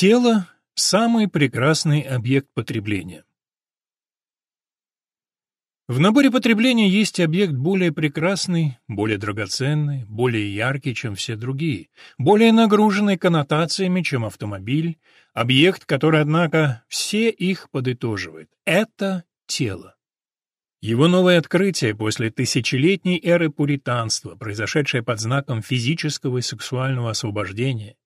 Тело — самый прекрасный объект потребления. В наборе потребления есть объект более прекрасный, более драгоценный, более яркий, чем все другие, более нагруженный коннотациями, чем автомобиль, объект, который, однако, все их подытоживает. Это тело. Его новое открытие после тысячелетней эры пуританства, произошедшее под знаком физического и сексуального освобождения,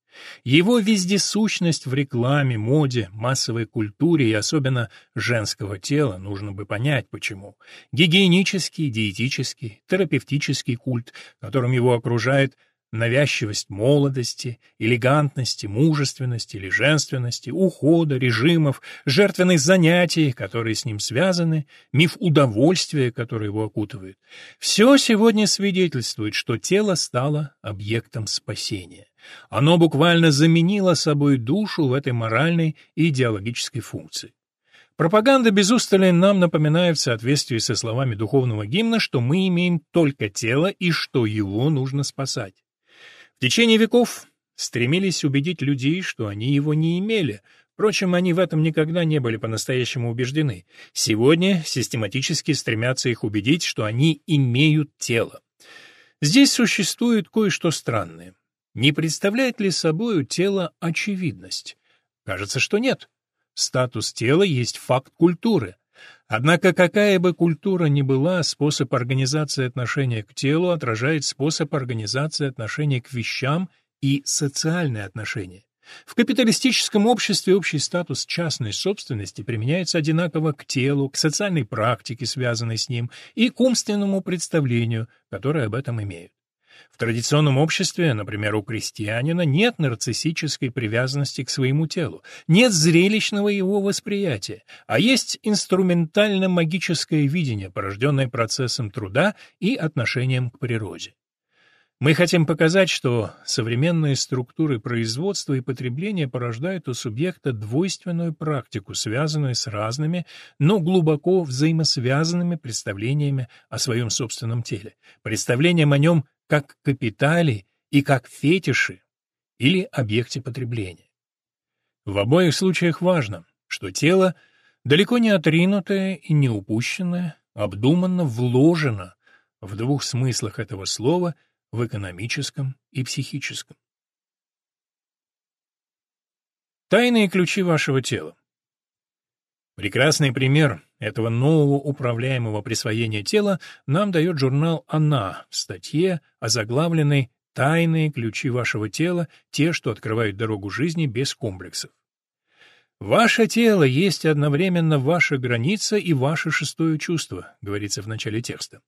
его вездесущность в рекламе, моде, массовой культуре и особенно женского тела, нужно бы понять почему. Гигиенический, диетический, терапевтический культ, которым его окружает – навязчивость молодости, элегантности, мужественности или женственности, ухода, режимов, жертвенных занятий, которые с ним связаны, миф удовольствия, который его окутывает. Все сегодня свидетельствует, что тело стало объектом спасения. Оно буквально заменило собой душу в этой моральной и идеологической функции. Пропаганда без устали нам напоминает в соответствии со словами духовного гимна, что мы имеем только тело и что его нужно спасать. В течение веков стремились убедить людей, что они его не имели. Впрочем, они в этом никогда не были по-настоящему убеждены. Сегодня систематически стремятся их убедить, что они имеют тело. Здесь существует кое-что странное. Не представляет ли собою тело очевидность? Кажется, что нет. Статус тела есть факт культуры. Однако какая бы культура ни была, способ организации отношения к телу отражает способ организации отношения к вещам и социальные отношения. В капиталистическом обществе общий статус частной собственности применяется одинаково к телу, к социальной практике, связанной с ним, и к умственному представлению, которое об этом имеют. В традиционном обществе, например, у крестьянина, нет нарциссической привязанности к своему телу, нет зрелищного его восприятия, а есть инструментально-магическое видение, порожденное процессом труда и отношением к природе. Мы хотим показать, что современные структуры производства и потребления порождают у субъекта двойственную практику, связанную с разными, но глубоко взаимосвязанными представлениями о своем собственном теле, представлением о нем как капитале и как фетише или объекте потребления. В обоих случаях важно, что тело далеко не отринутое и не упущенное, обдуманно вложено в двух смыслах этого слова в экономическом и психическом. Тайные ключи вашего тела. Прекрасный пример этого нового управляемого присвоения тела нам дает журнал «Она» в статье, озаглавленной «Тайные ключи вашего тела, те, что открывают дорогу жизни без комплексов». «Ваше тело есть одновременно ваша граница и ваше шестое чувство», говорится в начале текста.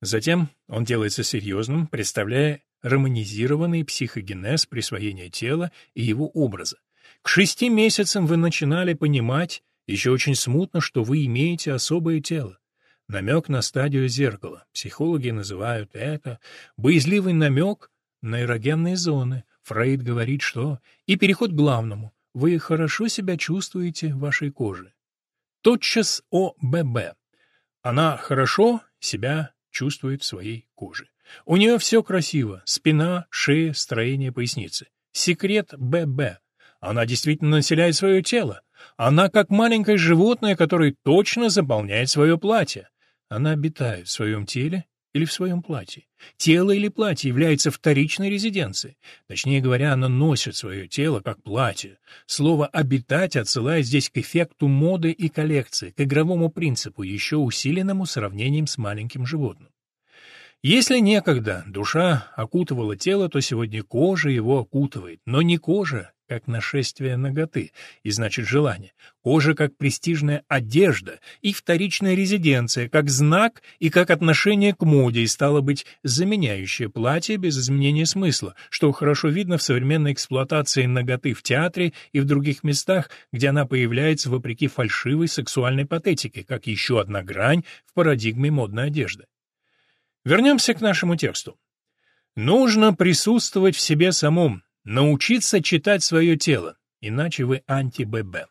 Затем он делается серьезным, представляя романизированный психогенез присвоения тела и его образа. К шести месяцам вы начинали понимать, еще очень смутно, что вы имеете особое тело. Намек на стадию зеркала. Психологи называют это боязливый намек на эрогенные зоны. Фрейд говорит, что... И переход к главному. Вы хорошо себя чувствуете в вашей коже. Тотчас о ББ. Она хорошо себя чувствует в своей коже. У нее все красиво. Спина, шея, строение поясницы. Секрет ББ. Она действительно населяет свое тело. Она как маленькое животное, которое точно заполняет свое платье. Она обитает в своем теле или в своем платье. Тело или платье является вторичной резиденцией. Точнее говоря, оно носит свое тело как платье. Слово «обитать» отсылает здесь к эффекту моды и коллекции, к игровому принципу, еще усиленному сравнением с маленьким животным. Если некогда душа окутывала тело, то сегодня кожа его окутывает, но не кожа, как нашествие ноготы, и значит желание, кожа как престижная одежда и вторичная резиденция, как знак и как отношение к моде, и стало быть, заменяющее платье без изменения смысла, что хорошо видно в современной эксплуатации ноготы в театре и в других местах, где она появляется вопреки фальшивой сексуальной патетике, как еще одна грань в парадигме модной одежды. Вернемся к нашему тексту. Нужно присутствовать в себе самом, Научиться читать свое тело, иначе вы анти-ББ.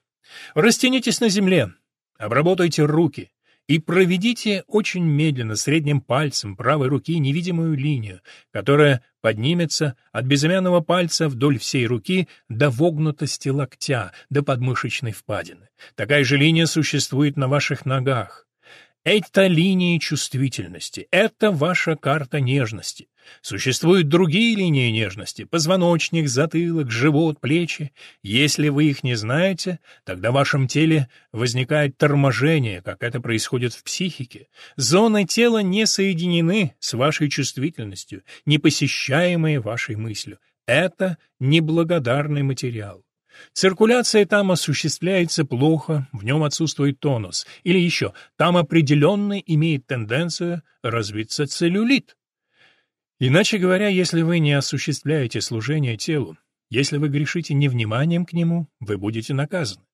Растянитесь на земле, обработайте руки, и проведите очень медленно средним пальцем правой руки невидимую линию, которая поднимется от безымянного пальца вдоль всей руки до вогнутости локтя, до подмышечной впадины. Такая же линия существует на ваших ногах. Это линии чувствительности, это ваша карта нежности. Существуют другие линии нежности – позвоночник, затылок, живот, плечи. Если вы их не знаете, тогда в вашем теле возникает торможение, как это происходит в психике. Зоны тела не соединены с вашей чувствительностью, не посещаемые вашей мыслью. Это неблагодарный материал. Циркуляция там осуществляется плохо, в нем отсутствует тонус. Или еще, там определенно имеет тенденцию развиться целлюлит. Иначе говоря, если вы не осуществляете служение телу, если вы грешите невниманием к нему, вы будете наказаны.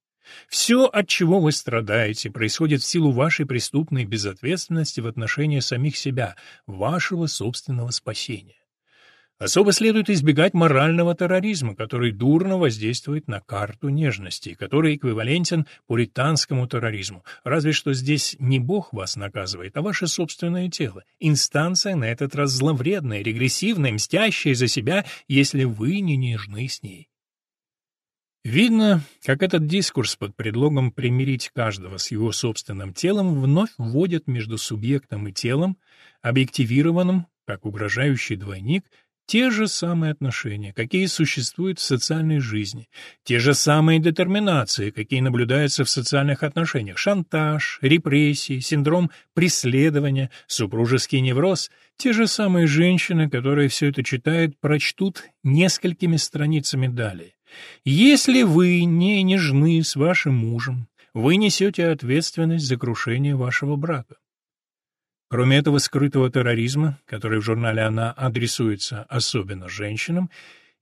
Все, от чего вы страдаете, происходит в силу вашей преступной безответственности в отношении самих себя, вашего собственного спасения. Особо следует избегать морального терроризма, который дурно воздействует на карту нежности, который эквивалентен пуританскому терроризму, разве что здесь не Бог вас наказывает, а ваше собственное тело, инстанция на этот раз зловредная, регрессивная, мстящая за себя, если вы не нежны с ней. Видно, как этот дискурс под предлогом примирить каждого с его собственным телом вновь вводит между субъектом и телом, объективированным, как угрожающий двойник, те же самые отношения, какие существуют в социальной жизни, те же самые детерминации, какие наблюдаются в социальных отношениях, шантаж, репрессии, синдром преследования, супружеский невроз, те же самые женщины, которые все это читают, прочтут несколькими страницами далее. Если вы не нежны с вашим мужем, вы несете ответственность за крушение вашего брака. Кроме этого скрытого терроризма, который в журнале «Она» адресуется особенно женщинам,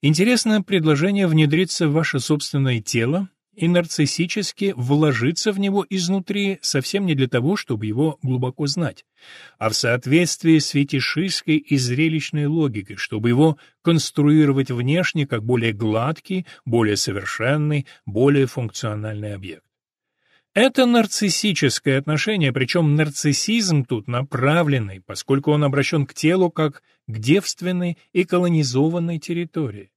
интересно предложение внедриться в ваше собственное тело и нарциссически вложиться в него изнутри совсем не для того, чтобы его глубоко знать, а в соответствии с фетишистской и зрелищной логикой, чтобы его конструировать внешне как более гладкий, более совершенный, более функциональный объект. Это нарциссическое отношение, причем нарциссизм тут направленный, поскольку он обращен к телу как к девственной и колонизованной территории.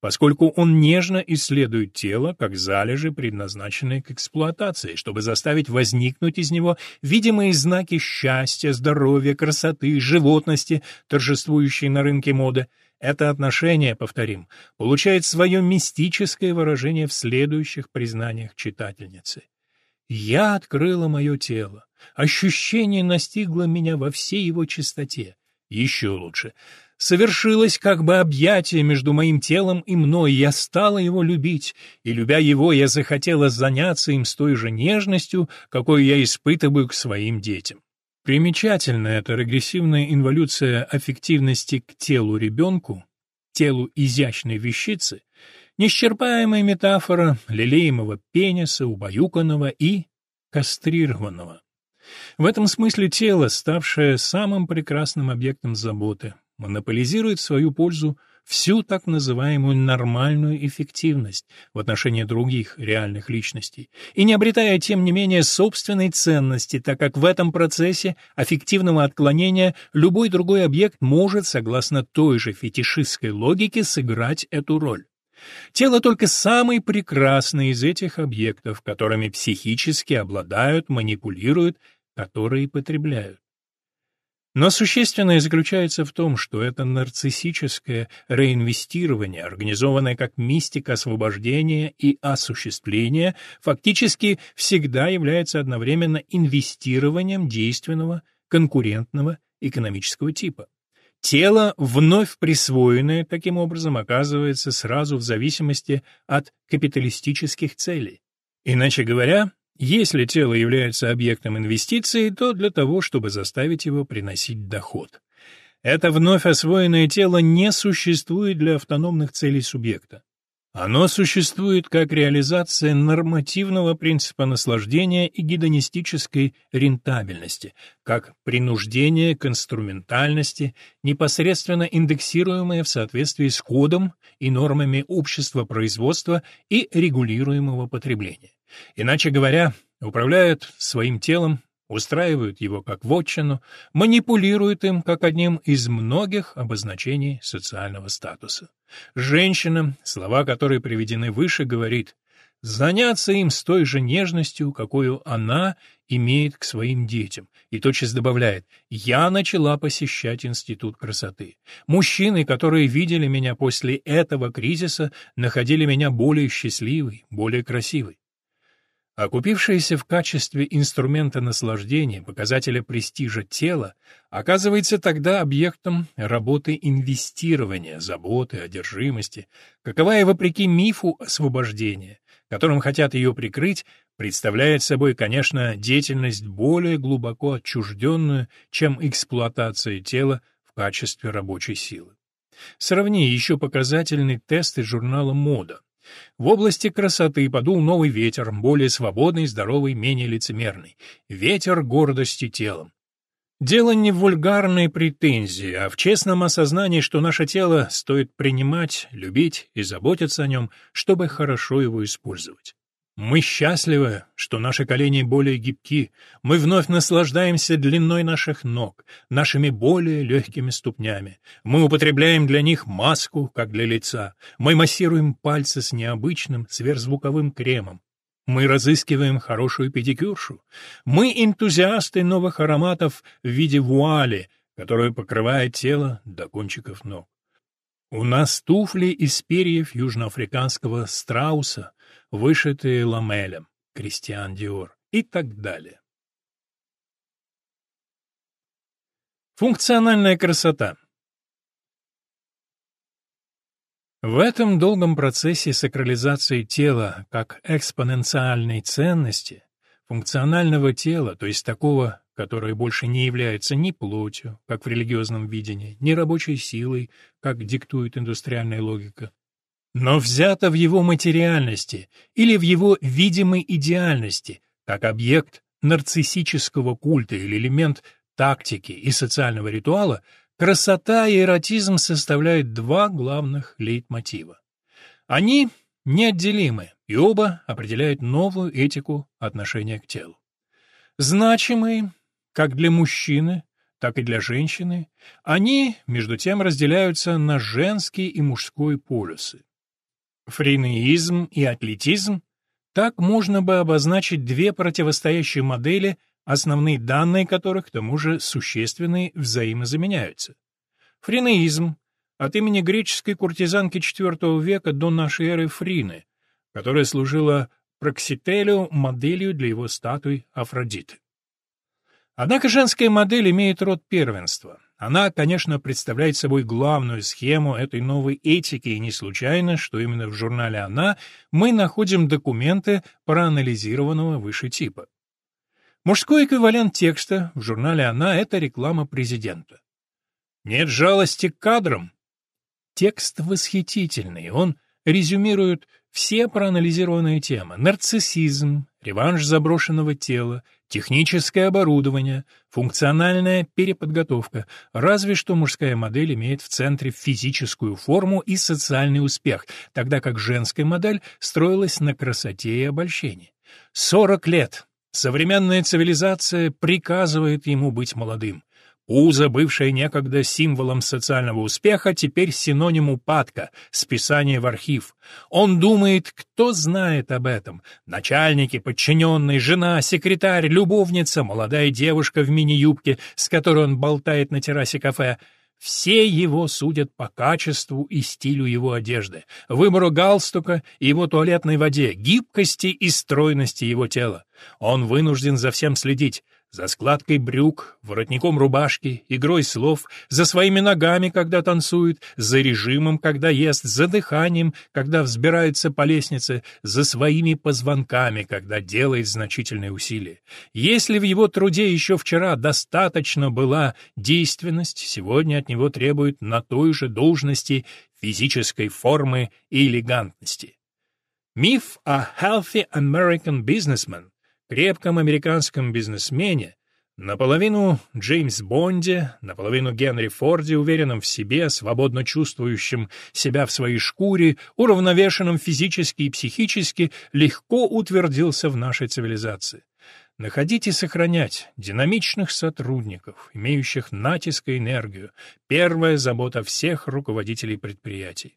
Поскольку он нежно исследует тело как залежи, предназначенные к эксплуатации, чтобы заставить возникнуть из него видимые знаки счастья, здоровья, красоты, животности, торжествующие на рынке моды, это отношение, повторим, получает свое мистическое выражение в следующих признаниях читательницы. Я открыла мое тело. Ощущение настигло меня во всей его чистоте. Еще лучше. Совершилось как бы объятие между моим телом и мной, я стала его любить, и, любя его, я захотела заняться им с той же нежностью, какой я испытываю к своим детям. Примечательна эта регрессивная инволюция аффективности к телу ребенку, телу изящной вещицы, Неисчерпаемая метафора лелеемого пениса, убаюканного и кастрированного. В этом смысле тело, ставшее самым прекрасным объектом заботы, монополизирует в свою пользу всю так называемую нормальную эффективность в отношении других реальных личностей и не обретая, тем не менее, собственной ценности, так как в этом процессе аффективного отклонения любой другой объект может, согласно той же фетишистской логике, сыграть эту роль. Тело только самый прекрасный из этих объектов, которыми психически обладают, манипулируют, которые потребляют. Но существенное заключается в том, что это нарциссическое реинвестирование, организованное как мистика освобождения и осуществления, фактически всегда является одновременно инвестированием действенного, конкурентного экономического типа. Тело, вновь присвоенное таким образом, оказывается сразу в зависимости от капиталистических целей. Иначе говоря, если тело является объектом инвестиции, то для того, чтобы заставить его приносить доход. Это вновь освоенное тело не существует для автономных целей субъекта. Оно существует как реализация нормативного принципа наслаждения и гедонистической рентабельности, как принуждение к инструментальности, непосредственно индексируемое в соответствии с кодом и нормами общества производства и регулируемого потребления. Иначе говоря, управляют своим телом устраивают его как вотчину, манипулируют им как одним из многих обозначений социального статуса. Женщина, слова которой приведены выше, говорит заняться им с той же нежностью, какую она имеет к своим детям, и тотчас добавляет «Я начала посещать институт красоты. Мужчины, которые видели меня после этого кризиса, находили меня более счастливой, более красивой». Окупившаяся в качестве инструмента наслаждения, показателя престижа тела, оказывается тогда объектом работы инвестирования, заботы, одержимости, каковая, вопреки мифу освобождения, которым хотят ее прикрыть, представляет собой, конечно, деятельность более глубоко отчужденную, чем эксплуатация тела в качестве рабочей силы. Сравни еще показательный тест из журнала «Мода». В области красоты подул новый ветер, более свободный, здоровый, менее лицемерный. Ветер гордости телом. Дело не в вульгарной претензии, а в честном осознании, что наше тело стоит принимать, любить и заботиться о нем, чтобы хорошо его использовать. Мы счастливы, что наши колени более гибки, мы вновь наслаждаемся длиной наших ног, нашими более легкими ступнями. Мы употребляем для них маску, как для лица. Мы массируем пальцы с необычным сверхзвуковым кремом. Мы разыскиваем хорошую педикюршу. Мы энтузиасты новых ароматов в виде вуали, которая покрывает тело до кончиков ног. У нас туфли из перьев южноафриканского страуса, вышитые ламелем, Кристиан Диор и так далее. Функциональная красота В этом долгом процессе сакрализации тела как экспоненциальной ценности, функционального тела, то есть такого, которое больше не является ни плотью, как в религиозном видении, ни рабочей силой, как диктует индустриальная логика, но взято в его материальности или в его видимой идеальности, как объект нарциссического культа или элемент тактики и социального ритуала, Красота и эротизм составляют два главных лейтмотива. Они неотделимы, и оба определяют новую этику отношения к телу. Значимые как для мужчины, так и для женщины, они, между тем, разделяются на женский и мужской полюсы. Фринеизм и атлетизм – так можно бы обозначить две противостоящие модели основные данные которых, к тому же, существенные взаимозаменяются. Фринеизм от имени греческой куртизанки IV века до нашей эры Фрины, которая служила Проксителю моделью для его статуи Афродиты. Однако женская модель имеет род первенства. Она, конечно, представляет собой главную схему этой новой этики, и не случайно, что именно в журнале «Она» мы находим документы проанализированного выше типа. Мужской эквивалент текста в журнале «Она» — это реклама президента. Нет жалости к кадрам. Текст восхитительный, он резюмирует все проанализированные темы. Нарциссизм, реванш заброшенного тела, техническое оборудование, функциональная переподготовка. Разве что мужская модель имеет в центре физическую форму и социальный успех, тогда как женская модель строилась на красоте и обольщении. 40 лет Современная цивилизация приказывает ему быть молодым. Уза, бывшая некогда символом социального успеха, теперь синоним упадка, списания в архив. Он думает, кто знает об этом. Начальники, подчиненные, жена, секретарь, любовница, молодая девушка в мини-юбке, с которой он болтает на террасе кафе — все его судят по качеству и стилю его одежды, выбору галстука и его туалетной воде, гибкости и стройности его тела. Он вынужден за всем следить, за складкой брюк, воротником рубашки, игрой слов, за своими ногами, когда танцует, за режимом, когда ест, за дыханием, когда взбирается по лестнице, за своими позвонками, когда делает значительные усилия. Если в его труде еще вчера достаточно была действенность, сегодня от него требует на той же должности физической формы и элегантности. Миф о healthy American businessman крепком американском бизнесмене, наполовину Джеймс Бонде, наполовину Генри Форде, уверенном в себе, свободно чувствующем себя в своей шкуре, уравновешенном физически и психически, легко утвердился в нашей цивилизации. Находить и сохранять динамичных сотрудников, имеющих натиск и энергию – первая забота всех руководителей предприятий.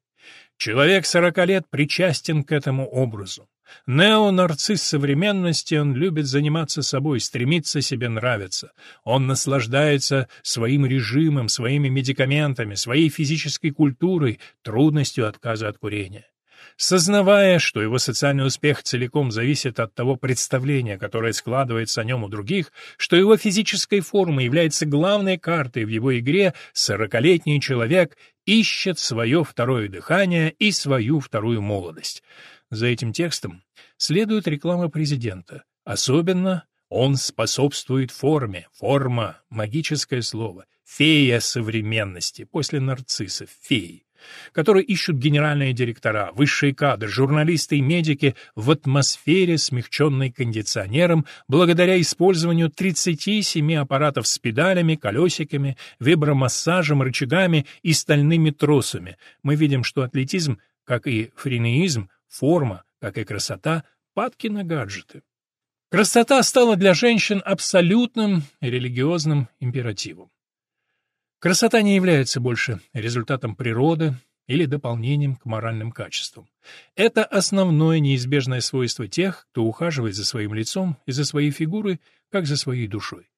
Человек сорока лет причастен к этому образу. Нео-нарцисс современности, он любит заниматься собой, стремится себе нравиться. Он наслаждается своим режимом, своими медикаментами, своей физической культурой, трудностью отказа от курения. Сознавая, что его социальный успех целиком зависит от того представления, которое складывается о нем у других, что его физическая форма является главной картой в его игре, сорокалетний человек ищет свое второе дыхание и свою вторую молодость. За этим текстом следует реклама президента. Особенно он способствует форме. Форма — магическое слово. Фея современности, после нарциссов, феи которые ищут генеральные директора, высшие кадры, журналисты и медики в атмосфере, смягченной кондиционером, благодаря использованию 37 аппаратов с педалями, колесиками, вибромассажем, рычагами и стальными тросами. Мы видим, что атлетизм, как и френеизм, форма, как и красота, падки на гаджеты. Красота стала для женщин абсолютным религиозным императивом. Красота не является больше результатом природы или дополнением к моральным качествам. Это основное неизбежное свойство тех, кто ухаживает за своим лицом и за своей фигурой, как за своей душой.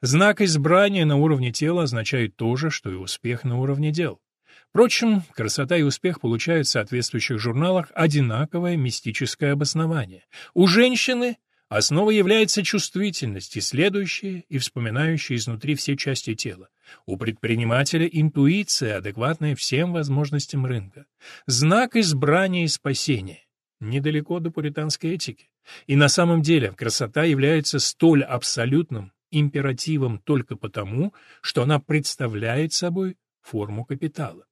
Знак избрания на уровне тела означает то же, что и успех на уровне дел. Впрочем, красота и успех получают в соответствующих журналах одинаковое мистическое обоснование. У женщины Основой является чувствительность, исследующая и вспоминающая изнутри все части тела. У предпринимателя интуиция, адекватная всем возможностям рынка. Знак избрания и спасения. Недалеко до пуританской этики. И на самом деле красота является столь абсолютным императивом только потому, что она представляет собой форму капитала.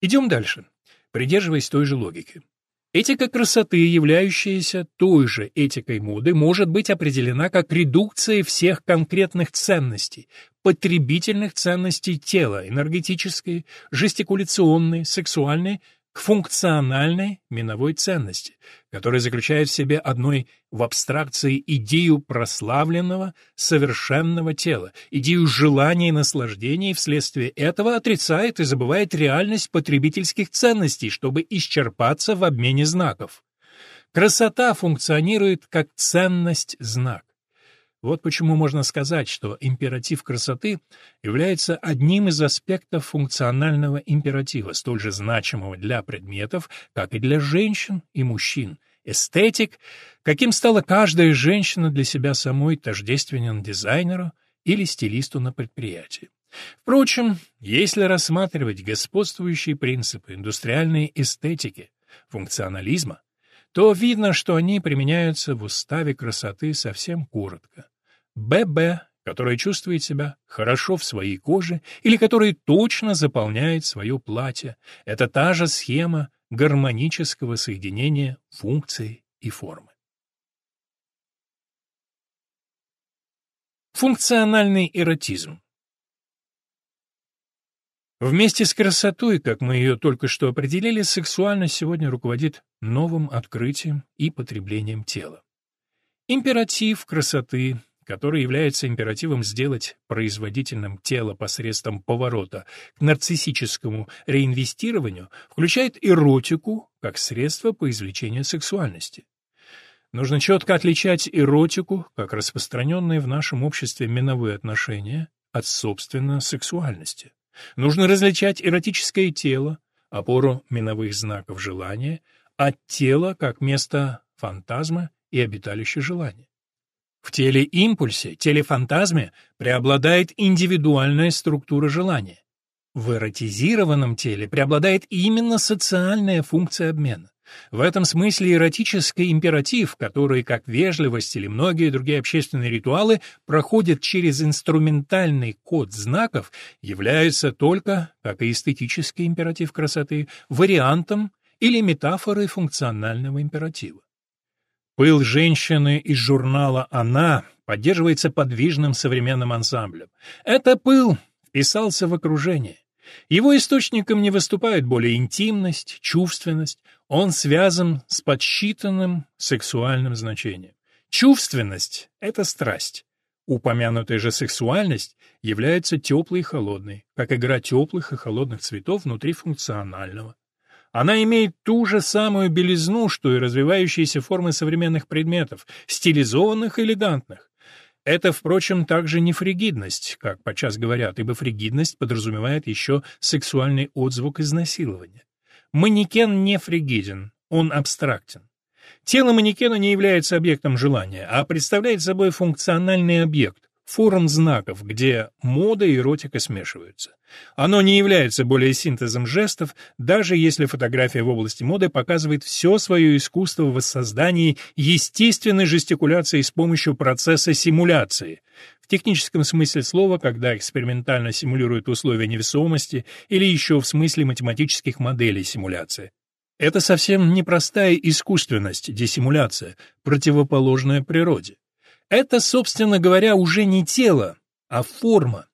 Идем дальше, придерживаясь той же логики. Этика красоты, являющаяся той же этикой моды, может быть определена как редукция всех конкретных ценностей, потребительных ценностей тела, энергетической, жестикуляционной, сексуальной, функциональной миновой ценности, которая заключает в себе одной в абстракции идею прославленного, совершенного тела, идею желания и наслаждения, и вследствие этого отрицает и забывает реальность потребительских ценностей, чтобы исчерпаться в обмене знаков. Красота функционирует как ценность-знак. Вот почему можно сказать, что императив красоты является одним из аспектов функционального императива, столь же значимого для предметов, как и для женщин и мужчин. Эстетик, каким стала каждая женщина для себя самой, тождественен дизайнеру или стилисту на предприятии. Впрочем, если рассматривать господствующие принципы индустриальной эстетики, функционализма, то видно, что они применяются в уставе красоты совсем коротко. ББ, которая чувствует себя хорошо в своей коже или которая точно заполняет свое платье, это та же схема гармонического соединения функции и формы. Функциональный эротизм Вместе с красотой, как мы ее только что определили, сексуальность сегодня руководит новым открытием и потреблением тела. Императив красоты, который является императивом сделать производительным тело посредством поворота к нарциссическому реинвестированию, включает эротику как средство по извлечению сексуальности. Нужно четко отличать эротику, как распространенные в нашем обществе миновые отношения, от, собственно, сексуальности. Нужно различать эротическое тело, опору миновых знаков желания, от тела как место фантазма и обиталище желания. В теле-импульсе, теле-фантазме преобладает индивидуальная структура желания. В эротизированном теле преобладает именно социальная функция обмена. В этом смысле эротический императив, который, как вежливость или многие другие общественные ритуалы, проходит через инструментальный код знаков, является только, как и эстетический императив красоты, вариантом или метафорой функционального императива. Пыл женщины из журнала «Она» поддерживается подвижным современным ансамблем. Это пыл вписался в окружение. Его источником не выступает более интимность, чувственность, он связан с подсчитанным сексуальным значением. Чувственность — это страсть. Упомянутая же сексуальность является теплой и холодной, как игра теплых и холодных цветов внутри функционального. Она имеет ту же самую белизну, что и развивающиеся формы современных предметов, стилизованных и элегантных. Это, впрочем, также не фригидность, как подчас говорят, ибо фригидность подразумевает еще сексуальный отзвук изнасилования. Манекен не фригиден, он абстрактен. Тело манекена не является объектом желания, а представляет собой функциональный объект, форум знаков, где мода и эротика смешиваются. Оно не является более синтезом жестов, даже если фотография в области моды показывает все свое искусство в воссоздании естественной жестикуляции с помощью процесса симуляции. В техническом смысле слова, когда экспериментально симулируют условия невесомости, или еще в смысле математических моделей симуляции. Это совсем непростая искусственность, диссимуляция, противоположная природе. Это, собственно говоря, уже не тело, а форма.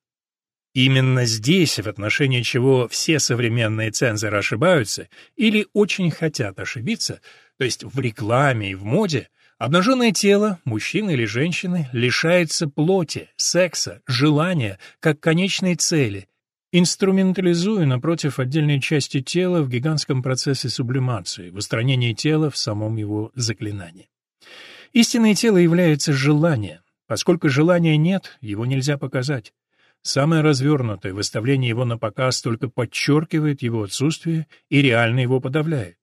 Именно здесь, в отношении чего все современные цензоры ошибаются или очень хотят ошибиться, то есть в рекламе и в моде, обнаженное тело, мужчины или женщины, лишается плоти, секса, желания, как конечной цели, инструментализуя, напротив, отдельные части тела в гигантском процессе сублимации, в устранении тела в самом его заклинании. Истинное тело является желание. Поскольку желания нет, его нельзя показать. Самое развернутое выставление его на показ только подчеркивает его отсутствие и реально его подавляет.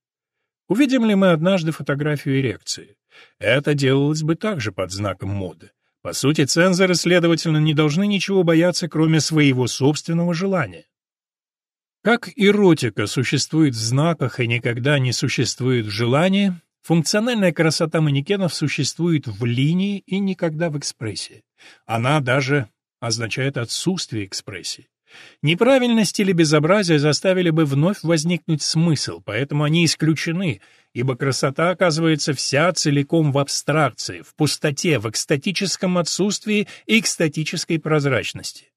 Увидим ли мы однажды фотографию эрекции? Это делалось бы также под знаком моды. По сути, цензоры, следовательно, не должны ничего бояться, кроме своего собственного желания. Как эротика существует в знаках и никогда не существует в желании, Функциональная красота манекенов существует в линии и никогда в экспрессии. Она даже означает отсутствие экспрессии. Неправильность или безобразие заставили бы вновь возникнуть смысл, поэтому они исключены, ибо красота оказывается вся целиком в абстракции, в пустоте, в экстатическом отсутствии и экстатической прозрачности.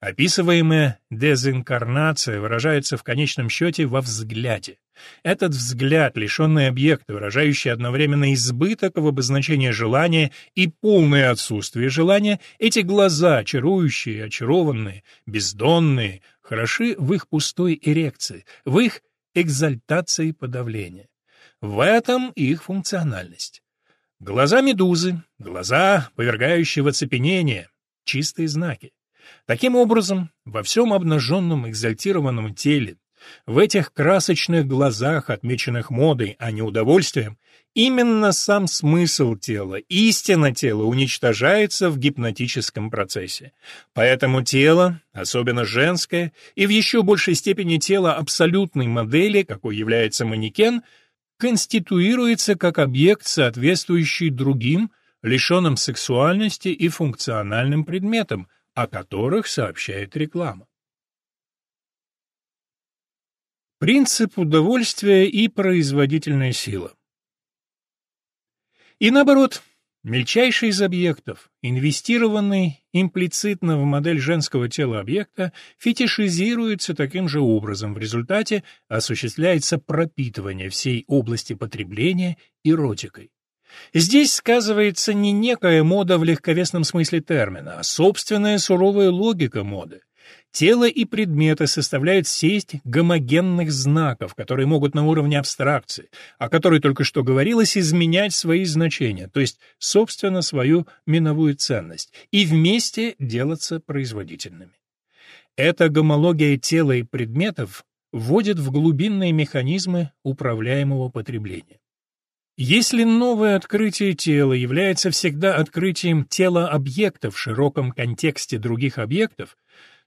Описываемая дезинкарнация выражается в конечном счете во взгляде. Этот взгляд, лишенный объекта, выражающий одновременно избыток в обозначении желания и полное отсутствие желания, эти глаза, чарующие, очарованные, бездонные, хороши в их пустой эрекции, в их экзальтации подавления. В этом их функциональность. Глаза медузы, глаза, повергающие в оцепенение, чистые знаки. Таким образом, во всем обнаженном экзальтированном теле, в этих красочных глазах, отмеченных модой, а не удовольствием, именно сам смысл тела, истина тела уничтожается в гипнотическом процессе. Поэтому тело, особенно женское, и в еще большей степени тело абсолютной модели, какой является манекен, конституируется как объект, соответствующий другим, лишенным сексуальности и функциональным предметам, о которых сообщает реклама. Принцип удовольствия и производительная сила. И наоборот, мельчайший из объектов, инвестированный имплицитно в модель женского тела объекта, фетишизируется таким же образом, в результате осуществляется пропитывание всей области потребления эротикой. Здесь сказывается не некая мода в легковесном смысле термина, а собственная суровая логика моды. Тело и предметы составляют сеть гомогенных знаков, которые могут на уровне абстракции, о которой только что говорилось, изменять свои значения, то есть, собственно, свою миновую ценность, и вместе делаться производительными. Эта гомология тела и предметов вводит в глубинные механизмы управляемого потребления. Если новое открытие тела является всегда открытием тела объекта в широком контексте других объектов,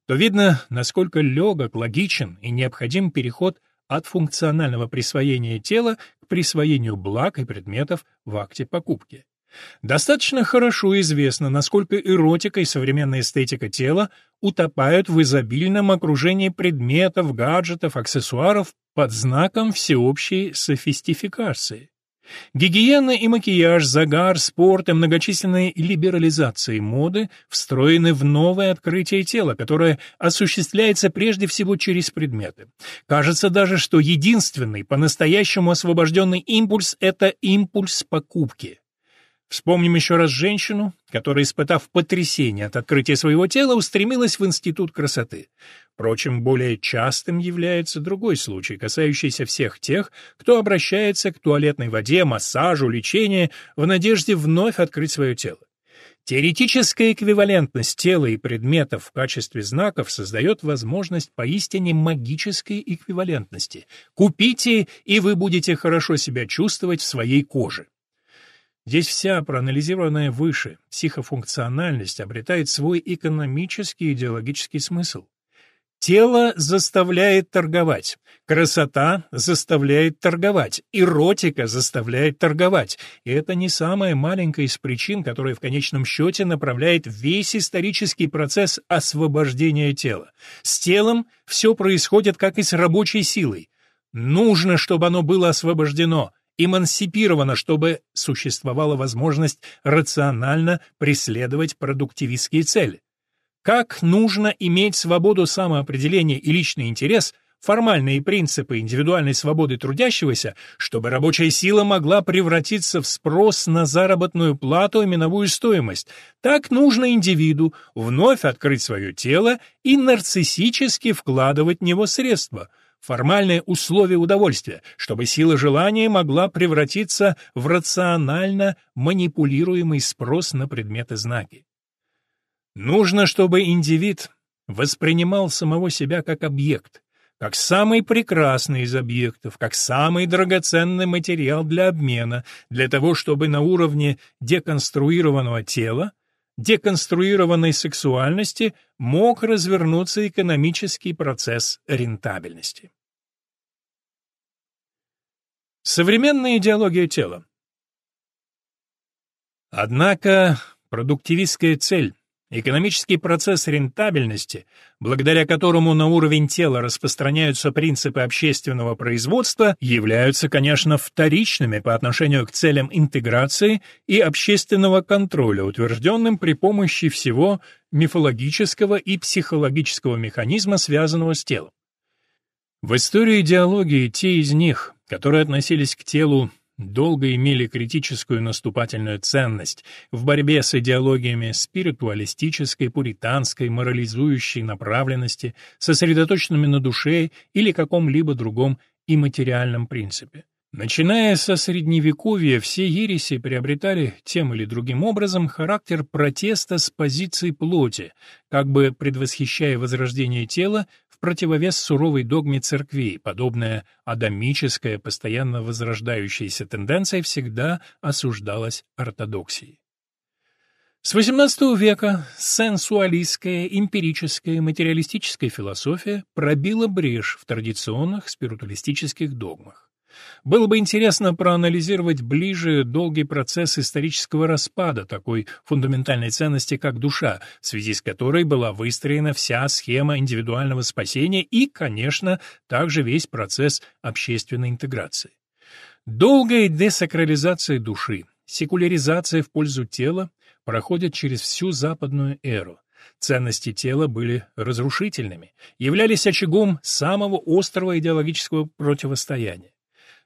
то видно, насколько легок, логичен и необходим переход от функционального присвоения тела к присвоению благ и предметов в акте покупки. Достаточно хорошо известно, насколько эротика и современная эстетика тела утопают в изобильном окружении предметов, гаджетов, аксессуаров под знаком всеобщей софистификации. Гигиена и макияж, загар, спорт и многочисленные либерализации моды встроены в новое открытие тела, которое осуществляется прежде всего через предметы. Кажется даже, что единственный, по-настоящему освобожденный импульс — это импульс покупки. Вспомним еще раз женщину, которая, испытав потрясение от открытия своего тела, устремилась в институт красоты. Впрочем, более частым является другой случай, касающийся всех тех, кто обращается к туалетной воде, массажу, лечению в надежде вновь открыть свое тело. Теоретическая эквивалентность тела и предметов в качестве знаков создает возможность поистине магической эквивалентности. Купите, и вы будете хорошо себя чувствовать в своей коже. Здесь вся проанализированная выше психофункциональность обретает свой экономический и идеологический смысл. Тело заставляет торговать, красота заставляет торговать, эротика заставляет торговать. И это не самая маленькая из причин, которая в конечном счете направляет весь исторический процесс освобождения тела. С телом все происходит как и с рабочей силой. Нужно, чтобы оно было освобождено, эмансипировано, чтобы существовала возможность рационально преследовать продуктивистские цели. Как нужно иметь свободу самоопределения и личный интерес, формальные принципы индивидуальной свободы трудящегося, чтобы рабочая сила могла превратиться в спрос на заработную плату и миновую стоимость. Так нужно индивиду вновь открыть свое тело и нарциссически вкладывать в него средства – формальное условие удовольствия, чтобы сила желания могла превратиться в рационально манипулируемый спрос на предметы знаки. Нужно, чтобы индивид воспринимал самого себя как объект, как самый прекрасный из объектов, как самый драгоценный материал для обмена, для того, чтобы на уровне деконструированного тела, деконструированной сексуальности мог развернуться экономический процесс рентабельности. Современная идеология тела Однако продуктивистская цель Экономический процесс рентабельности, благодаря которому на уровень тела распространяются принципы общественного производства, являются, конечно, вторичными по отношению к целям интеграции и общественного контроля, утвержденным при помощи всего мифологического и психологического механизма, связанного с телом. В истории идеологии те из них, которые относились к телу долго имели критическую наступательную ценность в борьбе с идеологиями спиритуалистической, пуританской, морализующей направленности, сосредоточенными на душе или каком-либо другом имматериальном принципе. Начиная со Средневековья, все ереси приобретали тем или другим образом характер протеста с позиции плоти, как бы предвосхищая возрождение тела противовес суровой догме церквей, подобная адамическая, постоянно возрождающаяся тенденция всегда осуждалась ортодоксией. С XVIII века сенсуалистская, эмпирическая, материалистическая философия пробила брешь в традиционных спиритуалистических догмах. Было бы интересно проанализировать ближе долгий процесс исторического распада такой фундаментальной ценности, как душа, в связи с которой была выстроена вся схема индивидуального спасения и, конечно, также весь процесс общественной интеграции. Долгая десакрализация души, секуляризация в пользу тела проходят через всю западную эру. Ценности тела были разрушительными, являлись очагом самого острого идеологического противостояния.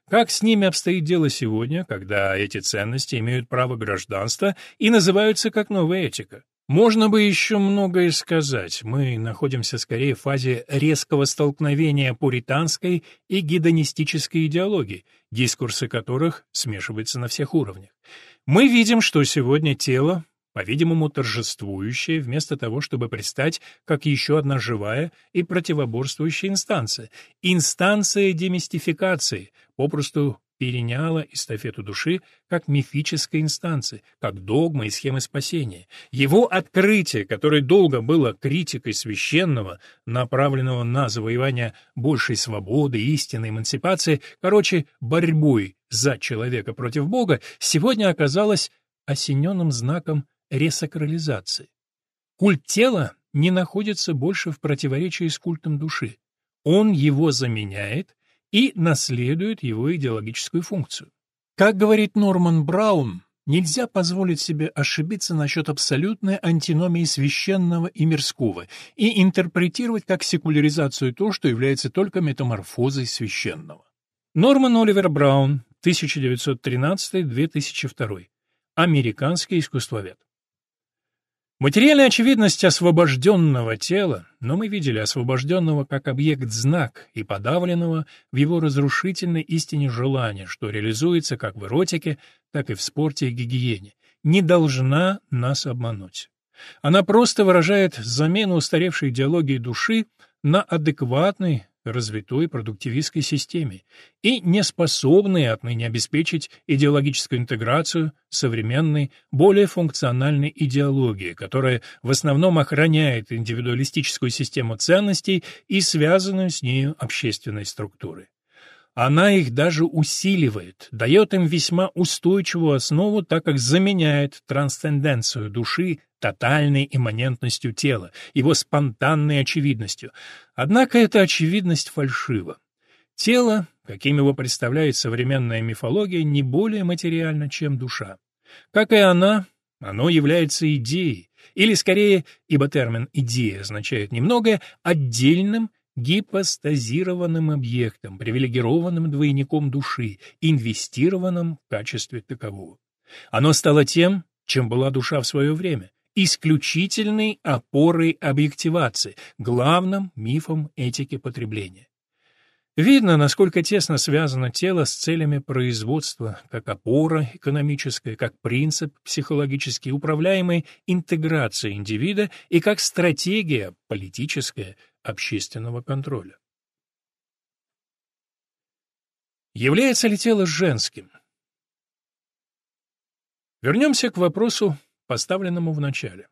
Как с ними обстоит дело сегодня, когда эти ценности имеют право гражданства и называются как новая этика? Можно бы еще многое сказать. Мы находимся скорее в фазе резкого столкновения пуританской и гедонистической идеологии, дискурсы которых смешиваются на всех уровнях. Мы видим, что сегодня тело по-видимому, торжествующая, вместо того, чтобы предстать как еще одна живая и противоборствующая инстанция. Инстанция демистификации, попросту переняла эстафету души как мифической инстанции, как догма и схемы спасения. Его открытие, которое долго было критикой священного, направленного на завоевание большей свободы, истины, эмансипации, короче, борьбой за человека против Бога, сегодня оказалось осененным знаком ресакрализации. Культ тела не находится больше в противоречии с культом души. Он его заменяет и наследует его идеологическую функцию. Как говорит Норман Браун, нельзя позволить себе ошибиться насчет абсолютной антиномии священного и мирского и интерпретировать как секуляризацию то, что является только метаморфозой священного. Норман Оливер Браун, 1913-2002 американский искусствовед. Материальная очевидность освобожденного тела, но мы видели освобожденного как объект-знак и подавленного в его разрушительной истине желания, что реализуется как в эротике, так и в спорте и гигиене, не должна нас обмануть. Она просто выражает замену устаревшей идеологии души на адекватный, развитой продуктивистской системе и не способные отныне обеспечить идеологическую интеграцию современной, более функциональной идеологии, которая в основном охраняет индивидуалистическую систему ценностей и связанную с нею общественной структуры. Она их даже усиливает, дает им весьма устойчивую основу, так как заменяет трансценденцию души тотальной имманентностью тела, его спонтанной очевидностью. Однако эта очевидность фальшива. Тело, каким его представляет современная мифология, не более материально, чем душа. Как и она, оно является идеей, или скорее, ибо термин «идея» означает немногое, отдельным гипостазированным объектом, привилегированным двойником души, инвестированным в качестве такового. Оно стало тем, чем была душа в свое время, исключительной опорой объективации, главным мифом этики потребления. Видно, насколько тесно связано тело с целями производства, как опора экономическая, как принцип психологически управляемой интеграции индивида и как стратегия политическая общественного контроля. Является ли тело женским? Вернемся к вопросу, поставленному в начале.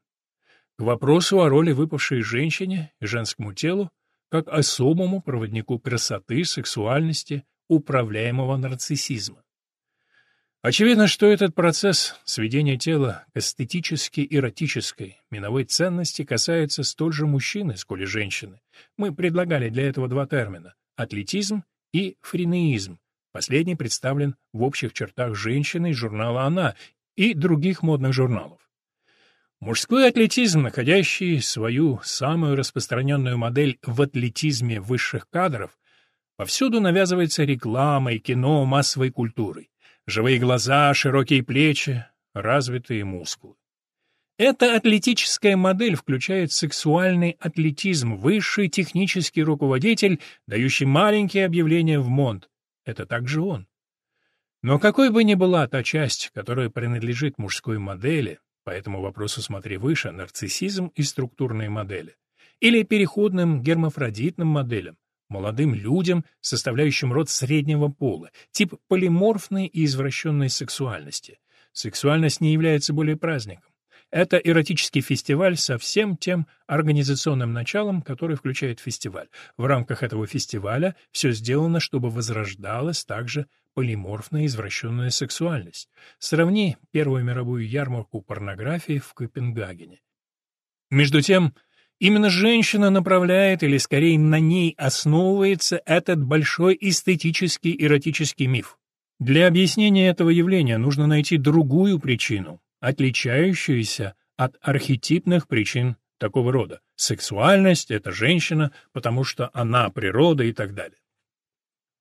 К вопросу о роли выпавшей женщине и женскому телу как особому проводнику красоты, сексуальности, управляемого нарциссизма. Очевидно, что этот процесс сведения тела к эстетически-эротической миновой ценности касается столь же мужчины, сколь и женщины. Мы предлагали для этого два термина — атлетизм и френеизм. Последний представлен в общих чертах женщины из журнала «Она» и других модных журналов. Мужской атлетизм, находящий свою самую распространенную модель в атлетизме высших кадров, повсюду навязывается рекламой, кино, массовой культурой. Живые глаза, широкие плечи, развитые мускулы. Эта атлетическая модель включает сексуальный атлетизм, высший технический руководитель, дающий маленькие объявления в МОНД. Это также он. Но какой бы ни была та часть, которая принадлежит мужской модели, по этому вопросу смотри выше, нарциссизм и структурные модели, или переходным гермафродитным моделям, молодым людям, составляющим род среднего пола, тип полиморфной и извращенной сексуальности. Сексуальность не является более праздником. Это эротический фестиваль со всем тем организационным началом, который включает фестиваль. В рамках этого фестиваля все сделано, чтобы возрождалась также полиморфная извращенная сексуальность. Сравни Первую мировую ярмарку порнографии в Копенгагене. Между тем, Именно женщина направляет, или скорее на ней основывается этот большой эстетический эротический миф. Для объяснения этого явления нужно найти другую причину, отличающуюся от архетипных причин такого рода. Сексуальность — это женщина, потому что она природа и так далее.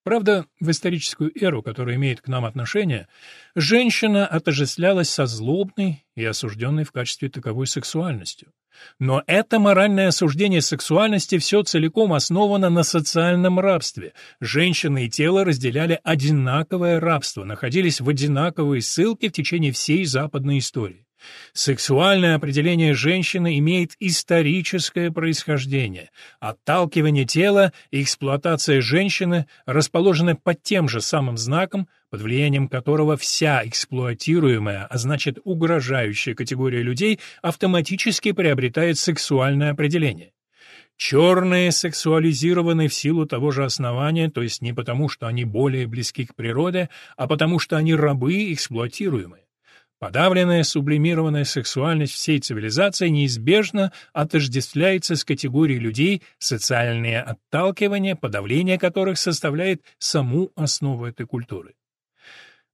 Правда, в историческую эру, которая имеет к нам отношение, женщина отождествлялась со злобной и осужденной в качестве таковой сексуальностью. Но это моральное осуждение сексуальности все целиком основано на социальном рабстве. Женщины и тело разделяли одинаковое рабство, находились в одинаковой ссылке в течение всей западной истории. Сексуальное определение женщины имеет историческое происхождение. Отталкивание тела и эксплуатация женщины расположены под тем же самым знаком, под влиянием которого вся эксплуатируемая, а значит угрожающая категория людей автоматически приобретает сексуальное определение. Черные сексуализированы в силу того же основания, то есть не потому, что они более близки к природе, а потому, что они рабы эксплуатируемые. Подавленная сублимированная сексуальность всей цивилизации неизбежно отождествляется с категорией людей, социальное отталкивание, подавление которых составляет саму основу этой культуры.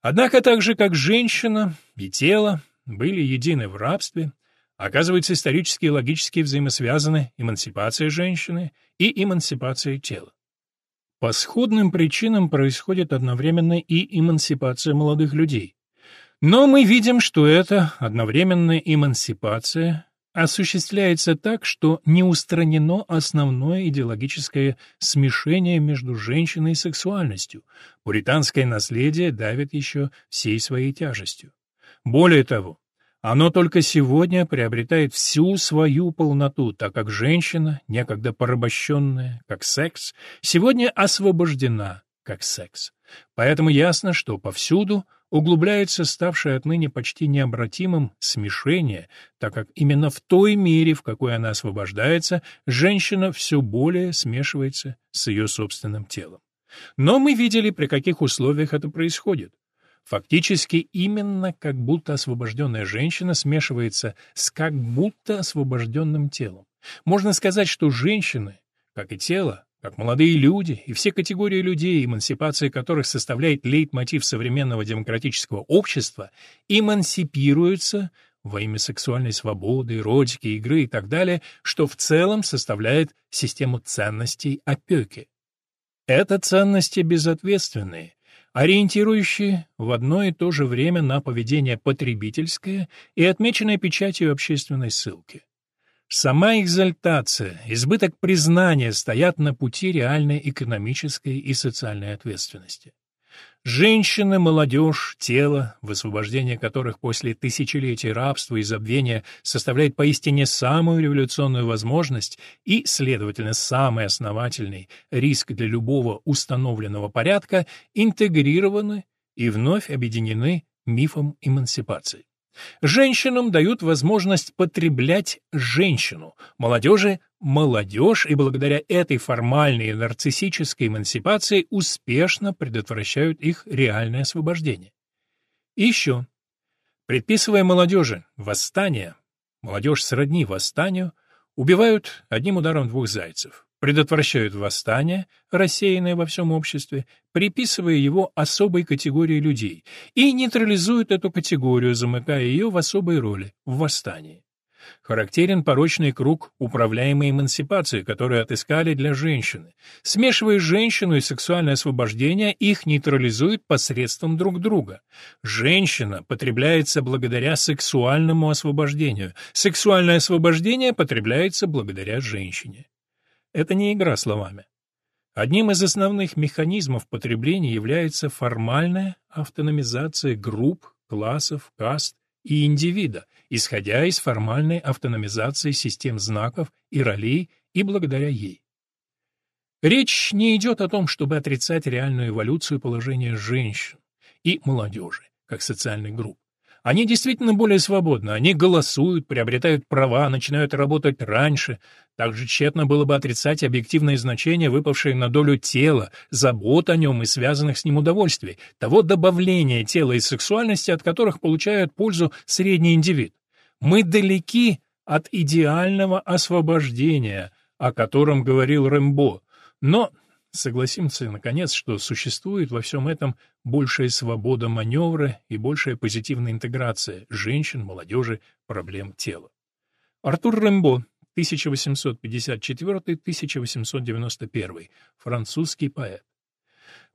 Однако так же, как женщина и тело были едины в рабстве, оказывается, исторически и логически взаимосвязаны эмансипация женщины и эмансипация тела. По сходным причинам происходит одновременно и эмансипация молодых людей. Но мы видим, что это одновременная эмансипация осуществляется так, что не устранено основное идеологическое смешение между женщиной и сексуальностью. Пуританское наследие давит еще всей своей тяжестью. Более того, оно только сегодня приобретает всю свою полноту, так как женщина, некогда порабощенная, как секс, сегодня освобождена, как секс. Поэтому ясно, что повсюду углубляется ставшее отныне почти необратимым смешение, так как именно в той мере, в какой она освобождается, женщина все более смешивается с ее собственным телом. Но мы видели, при каких условиях это происходит. Фактически именно как будто освобожденная женщина смешивается с как будто освобожденным телом. Можно сказать, что женщины, как и тело, как молодые люди и все категории людей, эмансипация которых составляет лейтмотив современного демократического общества, эмансипируются во имя сексуальной свободы, эротики, игры и так далее, что в целом составляет систему ценностей опеки. Это ценности безответственные, ориентирующие в одно и то же время на поведение потребительское и отмеченное печатью общественной ссылки. Сама экзальтация, избыток признания стоят на пути реальной экономической и социальной ответственности. Женщины, молодежь, тело, высвобождение которых после тысячелетий рабства и забвения составляет поистине самую революционную возможность и, следовательно, самый основательный риск для любого установленного порядка, интегрированы и вновь объединены мифом эмансипации. Женщинам дают возможность потреблять женщину, молодежи – молодежь, и благодаря этой формальной нарциссической эмансипации успешно предотвращают их реальное освобождение. И еще. Предписывая молодежи восстание, молодежь сродни восстанию, убивают одним ударом двух зайцев предотвращают восстание, рассеянное во всем обществе, приписывая его особой категории людей, и нейтрализуют эту категорию, замыкая ее в особой роли – в восстании. Характерен порочный круг управляемой эмансипации, которую отыскали для женщины. Смешивая женщину и сексуальное освобождение, их нейтрализуют посредством друг друга. Женщина потребляется благодаря сексуальному освобождению, сексуальное освобождение потребляется благодаря женщине. Это не игра словами. Одним из основных механизмов потребления является формальная автономизация групп, классов, каст и индивида, исходя из формальной автономизации систем знаков и ролей и благодаря ей. Речь не идет о том, чтобы отрицать реальную эволюцию положения женщин и молодежи, как социальных групп. Они действительно более свободны, они голосуют, приобретают права, начинают работать раньше. Также тщетно было бы отрицать объективные значения, выпавшие на долю тела, забот о нем и связанных с ним удовольствий, того добавления тела и сексуальности, от которых получает пользу средний индивид. Мы далеки от идеального освобождения, о котором говорил Рэмбо, но Согласимся, наконец, что существует во всем этом большая свобода маневра и большая позитивная интеграция женщин, молодежи, проблем тела. Артур Рембо, 1854-1891, французский поэт.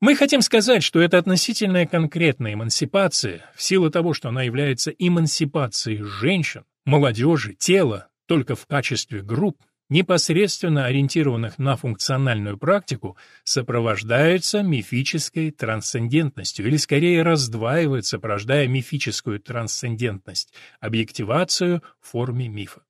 Мы хотим сказать, что это относительная конкретная эмансипация, в силу того, что она является эмансипацией женщин, молодежи, тела, только в качестве групп, непосредственно ориентированных на функциональную практику, сопровождается мифической трансцендентностью, или скорее раздваивается, порождая мифическую трансцендентность, объективацию в форме мифа.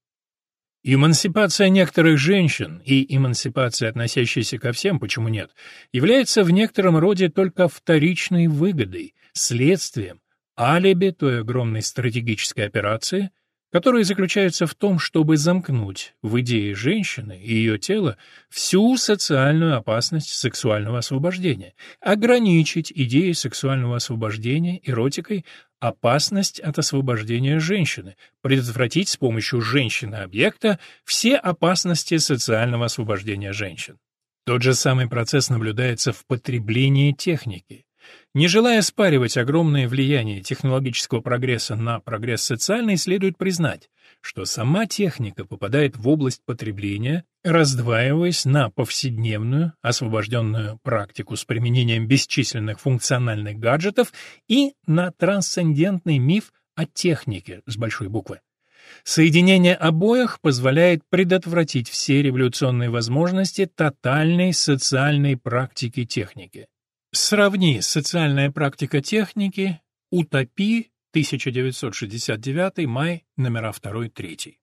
Эмансипация некоторых женщин и эмансипация, относящаяся ко всем, почему нет, является в некотором роде только вторичной выгодой, следствием, алиби той огромной стратегической операции – которые заключаются в том, чтобы замкнуть в идее женщины и ее тела всю социальную опасность сексуального освобождения, ограничить идеи сексуального освобождения эротикой опасность от освобождения женщины, предотвратить с помощью женщины-объекта все опасности социального освобождения женщин. Тот же самый процесс наблюдается в потреблении техники. Не желая спаривать огромное влияние технологического прогресса на прогресс социальный, следует признать, что сама техника попадает в область потребления, раздваиваясь на повседневную, освобожденную практику с применением бесчисленных функциональных гаджетов и на трансцендентный миф о технике с большой буквы. Соединение обоих позволяет предотвратить все революционные возможности тотальной социальной практики техники. Сравни «Социальная практика техники», «Утопи», 1969, май, номера 2-3.